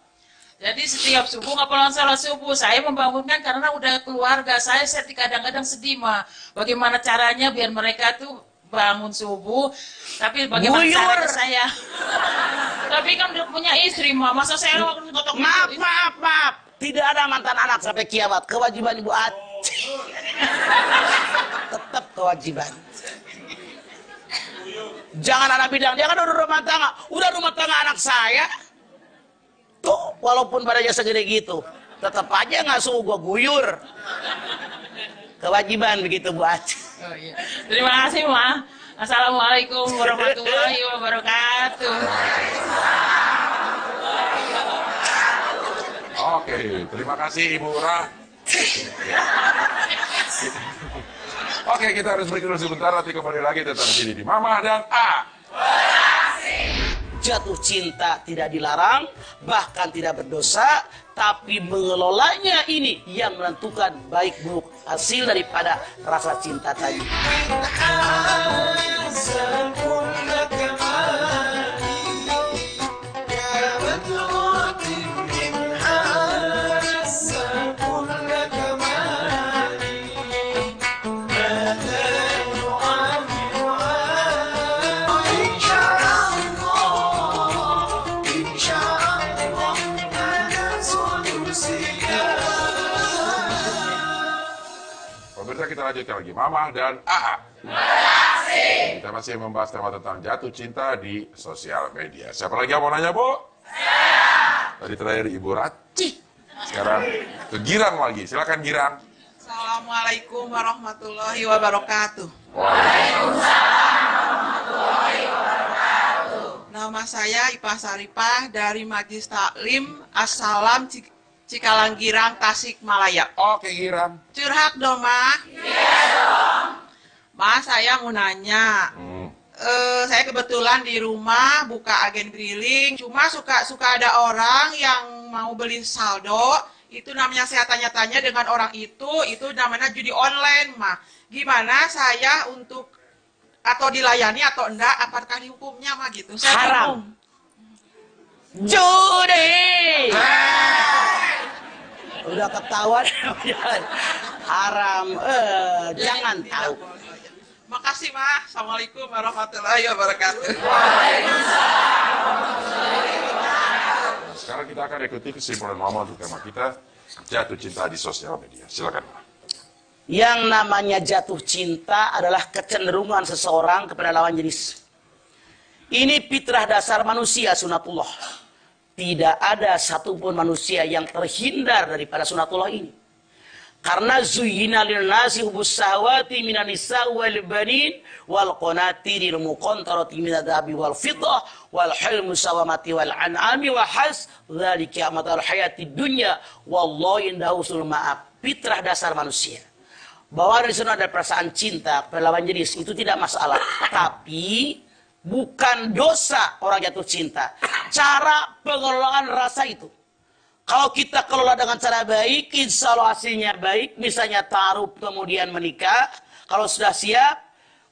Jadi setiap subuh nggak pulang salat subuh, saya membangunkan karena udah keluarga. Saya, saya kadang-kadang sedih, Ma. Bagaimana caranya biar mereka tuh bangun subuh, tapi bagaimana caranya saya? *laughs* tapi kan udah punya istri, Ma. Masa saya waktu gotok Maaf, maaf, maaf. Tidak ada mantan anak sampai kiamat. Kewajiban Ibu Aci. *laughs* Tetap kewajiban. Jangan anak bilang, dia kan udah rumah tangga. Udah rumah tangga anak saya. Tuh, walaupun badannya segede gitu. Tetap aja nggak suruh gua guyur. Kewajiban begitu Bu Aci. Oh, iya. Terima kasih, Ma. Assalamualaikum warahmatullahi wabarakatuh. Oke, terima kasih Ibu Ra. Oke, kita harus break dulu sebentar, nanti kembali lagi tetap di sini di Mama dan A. Jatuh cinta tidak dilarang, bahkan tidak berdosa, tapi mengelolanya ini yang menentukan baik buruk hasil daripada rasa cinta tadi. Lanjutkan lagi Mama dan AA. Kita Kita masih membahas tema tentang jatuh cinta di sosial media. Siapa lagi yang mau nanya, Bu? Tadi terakhir Ibu Raci. Sekarang ke Girang lagi. Silakan Girang. Assalamualaikum warahmatullahi wabarakatuh. Nama saya Ipah Saripah dari Majlis Taklim Assalam Cik- Cikalangirang Tasikmalaya. Oke, Girang. Curhat dong, Ma. Iya dong. Ma, saya mau nanya. Eh, saya kebetulan di rumah buka agen briling, cuma suka suka ada orang yang mau beli saldo, itu namanya saya tanya-tanya dengan orang itu, itu namanya judi online, mah. Gimana saya untuk atau dilayani atau enggak, apakah dihukumnya mah gitu? Saya Haram. bingung. Judi. Udah ketahuan haram. Eh, jangan tahu. Makasih, Mah. Assalamualaikum warahmatullahi wabarakatuh. Nah, sekarang kita akan ikuti kesimpulan Mama untuk tema kita, jatuh cinta di sosial media. Silakan. Ma. Yang namanya jatuh cinta adalah kecenderungan seseorang kepada lawan jenis. Ini fitrah dasar manusia sunatullah. Tidak ada satupun manusia yang terhindar daripada sunatullah ini. Karena zuyina lil nasi hubus sahwati minan nisa wal banin wal qanatiril muqantarati min adhabi wal fiddah wal hilmu sawamati wal an'ami wa has dzalika matal hayati dunya wallahu indahu sul ma'ab. Fitrah dasar manusia. Bahwa dari sana ada perasaan cinta kepada lawan jenis itu tidak masalah. Tapi bukan dosa orang jatuh cinta. Cara pengelolaan rasa itu. Kalau kita kelola dengan cara baik, insya Allah hasilnya baik. Misalnya taruh kemudian menikah. Kalau sudah siap,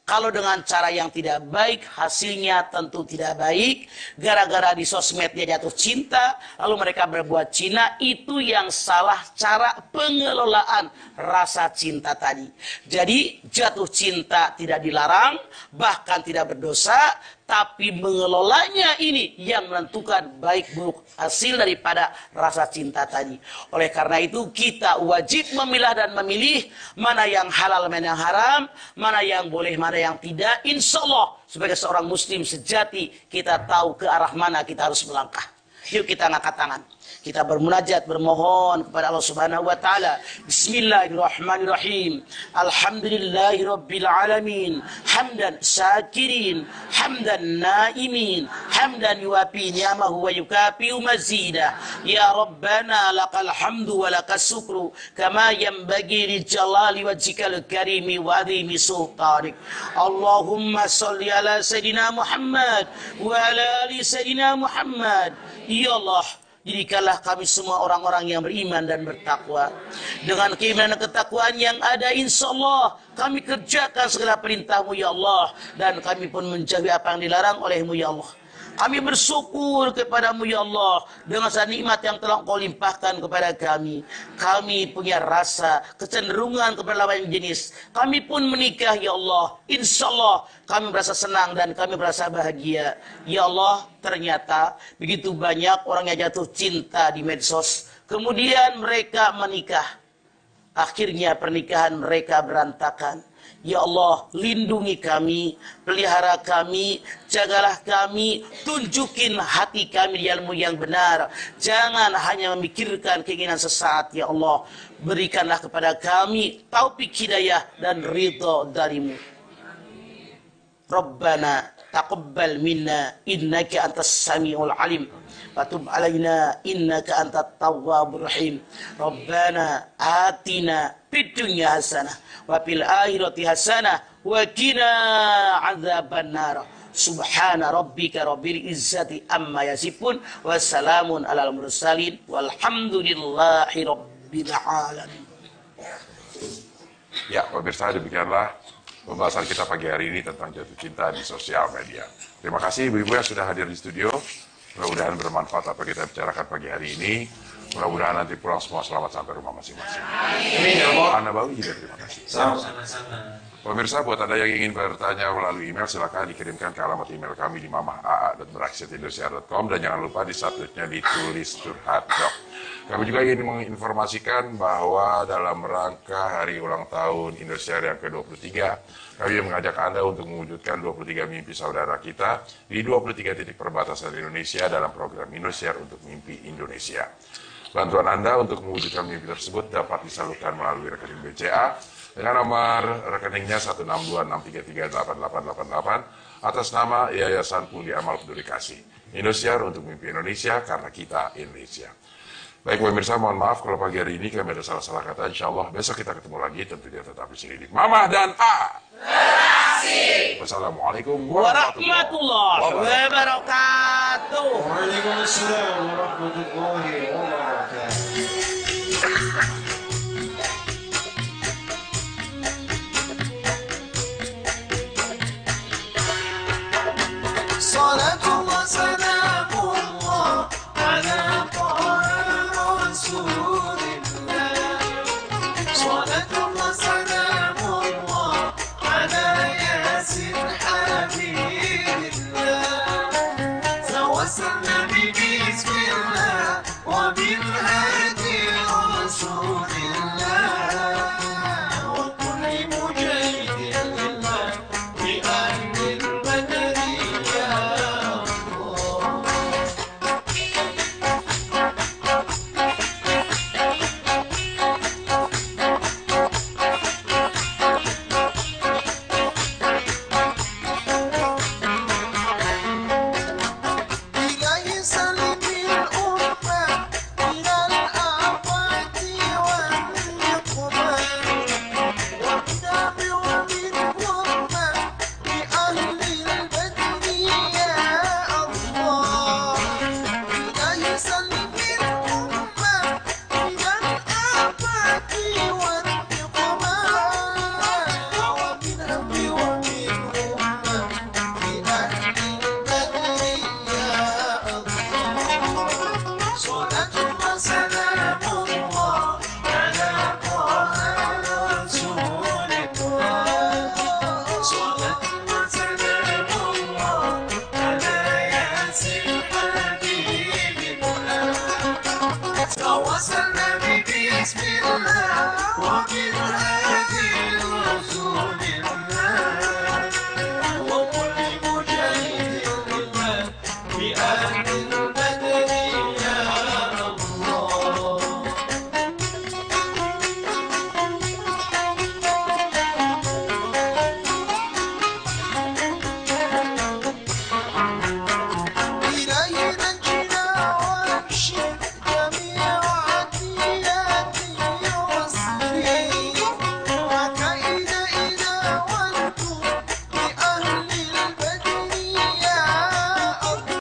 kalau dengan cara yang tidak baik, hasilnya tentu tidak baik. Gara-gara di sosmed dia jatuh cinta, lalu mereka berbuat Cina, itu yang salah cara pengelolaan rasa cinta tadi. Jadi jatuh cinta tidak dilarang, bahkan tidak berdosa, tapi mengelolanya ini yang menentukan baik buruk hasil daripada rasa cinta tadi. Oleh karena itu kita wajib memilah dan memilih mana yang halal, mana yang haram, mana yang boleh, mana yang tidak. Insya Allah sebagai seorang muslim sejati kita tahu ke arah mana kita harus melangkah. Yuk kita ngangkat tangan. Kita bermunajat, bermohon kepada Allah Subhanahu wa taala. Bismillahirrahmanirrahim. Alhamdulillahirabbil alamin. Hamdan syakirin, hamdan naimin, hamdan yuwafi ni'amahu wa yukafi mazida. Ya Rabbana lakal hamdu wa lakas syukru kama yanbaghi li jalali wajhikal karimi wa adhimi sultanik. Allahumma salli ala sayidina Muhammad wa ala ali sayidina Muhammad. Ya Allah, Jadikanlah kami semua orang-orang yang beriman dan bertakwa. Dengan keimanan dan ketakwaan yang ada insya Allah. Kami kerjakan segala perintahmu ya Allah. Dan kami pun menjauhi apa yang dilarang olehmu ya Allah. Kami bersyukur kepadamu ya Allah dengan nikmat yang telah kau limpahkan kepada kami. Kami punya rasa kecenderungan kepada lawan jenis. Kami pun menikah ya Allah. Insya Allah kami merasa senang dan kami merasa bahagia. Ya Allah ternyata begitu banyak orang yang jatuh cinta di medsos. Kemudian mereka menikah. Akhirnya pernikahan mereka berantakan. Ya Allah, lindungi kami, pelihara kami, jagalah kami, tunjukin hati kami di ilmu yang benar. Jangan hanya memikirkan keinginan sesaat, ya Allah. Berikanlah kepada kami taufik hidayah dan ridho darimu. Rabbana taqabbal minna innaka antas samiul alim. وتب علينا إنك أنت التواب الرحيم ربنا آتنا fid dunya hasanah wa fil akhirati hasanah wa qina adzaban nar subhana rabbika rabbil izzati amma yasifun wa salamun alal mursalin walhamdulillahi rabbil alamin Ya, pemirsa demikianlah pembahasan kita pagi hari ini tentang jatuh cinta di sosial media. Terima kasih Ibu-Ibu yang sudah hadir di studio. Mudah-mudahan bermanfaat apa kita bicarakan pagi hari ini. Mudah-mudahan nanti pulang semua selamat sampai rumah masing-masing. Amin, ya Allah. Anda Bawi juga terima kasih. Sama-sama. Pemirsa, buat Anda yang ingin bertanya melalui email, silakan dikirimkan ke alamat email kami di mamahaa.beraksi.indonesia.com dan jangan lupa di subjeknya ditulis curhat dok. Kami juga ingin menginformasikan bahwa dalam rangka hari ulang tahun Indonesia yang ke-23, kami mengajak Anda untuk mewujudkan 23 mimpi saudara kita di 23 titik perbatasan Indonesia dalam program Indonesia untuk Mimpi Indonesia. Bantuan Anda untuk mewujudkan mimpi tersebut dapat disalurkan melalui rekening BCA dengan nomor rekeningnya 16263388888 atas nama Yayasan Pundi Amal Peduli Kasih. Indonesia untuk Mimpi Indonesia karena kita Indonesia. Baik pemirsa, mohon maaf kalau pagi hari ini kami ada salah-salah kata. Insya Allah besok kita ketemu lagi tentunya tetap di sini Mama dan A. Wassalamualaikum warahmatullahi wabarakatuh. Waalaikumsalam warahmatullahi wabarakatuh. صلاة وسلام